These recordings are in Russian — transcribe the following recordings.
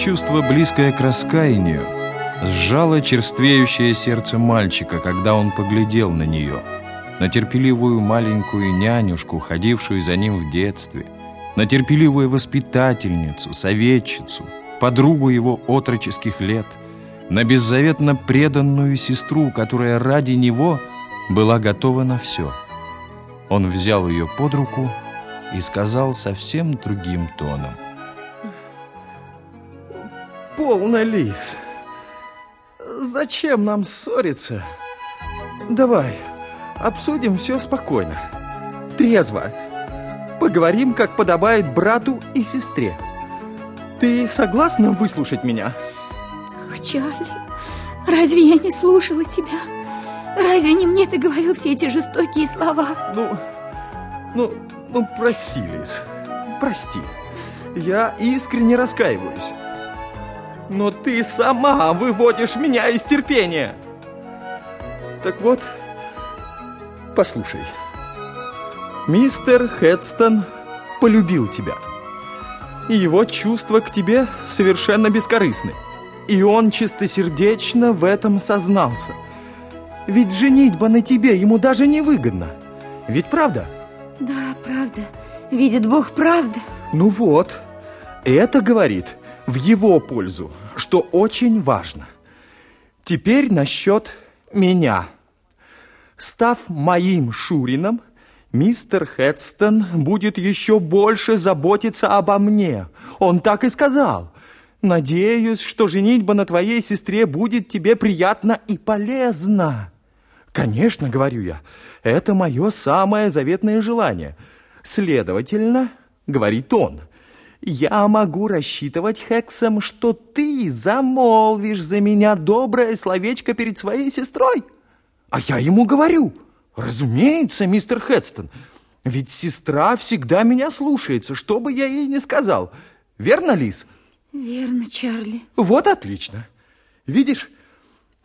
Чувство, близкое к раскаянию, сжало черствеющее сердце мальчика, когда он поглядел на нее, на терпеливую маленькую нянюшку, ходившую за ним в детстве, на терпеливую воспитательницу, советчицу, подругу его отроческих лет, на беззаветно преданную сестру, которая ради него была готова на все. Он взял ее под руку и сказал совсем другим тоном. Полно, Лис. Зачем нам ссориться? Давай, обсудим все спокойно. Трезво. Поговорим, как подобает брату и сестре. Ты согласна выслушать меня? Ах, Чарли, разве я не слушала тебя? Разве не мне ты говорил все эти жестокие слова? Ну, ну, ну, прости, Лиз, прости. Я искренне раскаиваюсь. Но ты сама выводишь меня из терпения. Так вот, послушай. Мистер Хедстон полюбил тебя. И его чувства к тебе совершенно бескорыстны. И он чистосердечно в этом сознался. Ведь женитьба на тебе ему даже не выгодна. Ведь правда? Да, правда. Видит Бог, правда. Ну вот, это говорит в его пользу, что очень важно. Теперь насчет меня. Став моим Шурином, мистер Хедстон будет еще больше заботиться обо мне. Он так и сказал. Надеюсь, что женитьба на твоей сестре будет тебе приятна и полезна. Конечно, говорю я, это мое самое заветное желание. Следовательно, говорит он, я могу рассчитывать, Хексом, что ты замолвишь за меня доброе словечко перед своей сестрой. А я ему говорю, разумеется, мистер Хедстон, ведь сестра всегда меня слушается, что бы я ей ни сказал. Верно, Лиз? Верно, Чарли. Вот отлично. Видишь,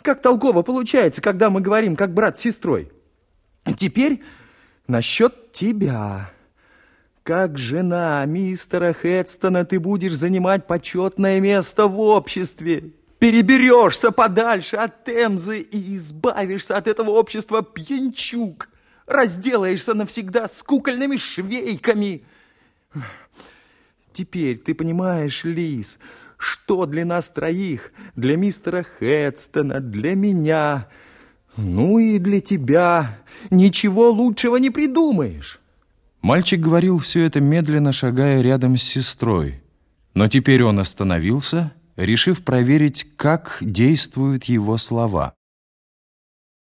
как толково получается, когда мы говорим как брат с сестрой. Теперь насчет тебя. Как жена мистера Хедстона ты будешь занимать почетное место в обществе. Переберешься подальше от Темзы и избавишься от этого общества пьянчук. Разделаешься навсегда с кукольными швейками. Теперь ты понимаешь, Лис, что для нас троих, для мистера Хедстона, для меня, ну и для тебя, ничего лучшего не придумаешь. Мальчик говорил все это медленно, шагая рядом с сестрой. Но теперь он остановился, решив проверить, как действуют его слова.